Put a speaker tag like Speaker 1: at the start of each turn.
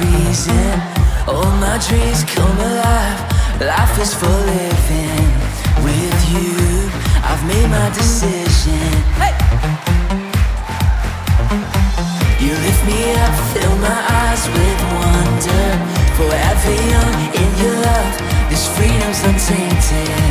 Speaker 1: reason. All my dreams come alive. Life is for living. With you, I've made my decision. Hey! You lift me up, fill my eyes with wonder. Forever young in your love, this freedom's untainted.